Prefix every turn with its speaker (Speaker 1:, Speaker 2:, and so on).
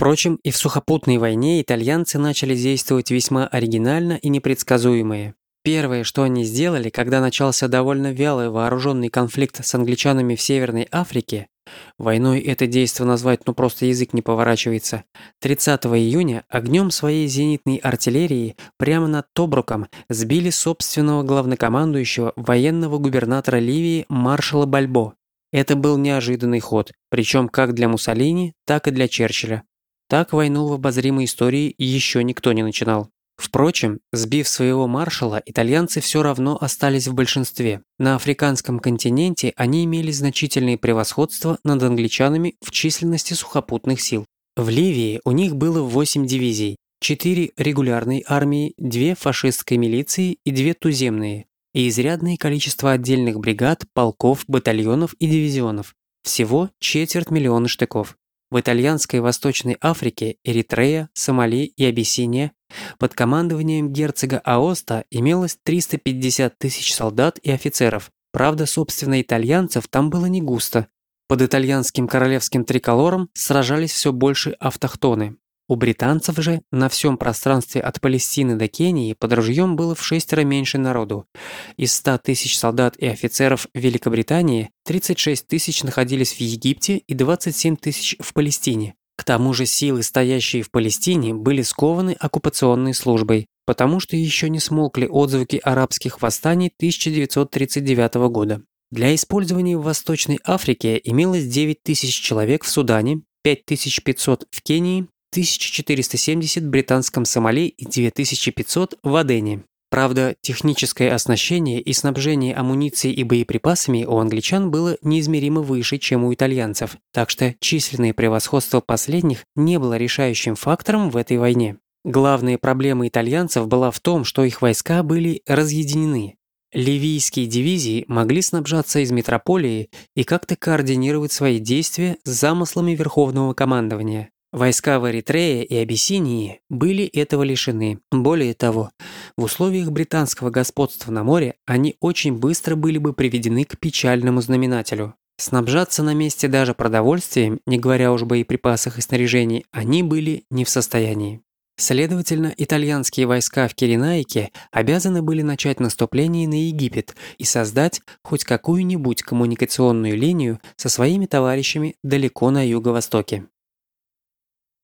Speaker 1: Впрочем, и в сухопутной войне итальянцы начали действовать весьма оригинально и непредсказуемые. Первое, что они сделали, когда начался довольно вялый вооруженный конфликт с англичанами в Северной Африке, войной это действо назвать ну просто язык не поворачивается, 30 июня огнем своей зенитной артиллерии прямо над Тобруком сбили собственного главнокомандующего военного губернатора Ливии маршала Бальбо. Это был неожиданный ход, причем как для Муссолини, так и для Черчилля. Так войну в обозримой истории еще никто не начинал. Впрочем, сбив своего маршала, итальянцы все равно остались в большинстве. На африканском континенте они имели значительное превосходство над англичанами в численности сухопутных сил. В Ливии у них было 8 дивизий, 4 регулярной армии, 2 фашистской милиции и 2 туземные, и изрядное количество отдельных бригад, полков, батальонов и дивизионов. Всего четверть миллиона штыков. В итальянской Восточной Африке, Эритрея, Сомали и Абиссиния под командованием герцога Аоста имелось 350 тысяч солдат и офицеров. Правда, собственно, итальянцев там было не густо. Под итальянским королевским триколором сражались все больше автохтоны. У британцев же на всем пространстве от Палестины до Кении под ружьем было в шестеро меньше народу. Из 100 тысяч солдат и офицеров Великобритании 36 тысяч находились в Египте и 27 тысяч в Палестине. К тому же силы, стоящие в Палестине, были скованы оккупационной службой, потому что еще не смолкли отзвуки арабских восстаний 1939 года. Для использования в Восточной Африке имелось 9 тысяч человек в Судане, 5500 в Кении, 1470 в британском Сомали и 9500 в Адене. Правда, техническое оснащение и снабжение амуницией и боеприпасами у англичан было неизмеримо выше, чем у итальянцев, так что численное превосходство последних не было решающим фактором в этой войне. Главная проблема итальянцев была в том, что их войска были разъединены. Ливийские дивизии могли снабжаться из метрополии и как-то координировать свои действия с замыслами Верховного командования. Войска в Эритрее и Абиссинии были этого лишены. Более того, в условиях британского господства на море они очень быстро были бы приведены к печальному знаменателю. Снабжаться на месте даже продовольствием, не говоря уж боеприпасах и снаряжении, они были не в состоянии. Следовательно, итальянские войска в Киренайке обязаны были начать наступление на Египет и создать хоть какую-нибудь коммуникационную линию со своими товарищами далеко на юго-востоке.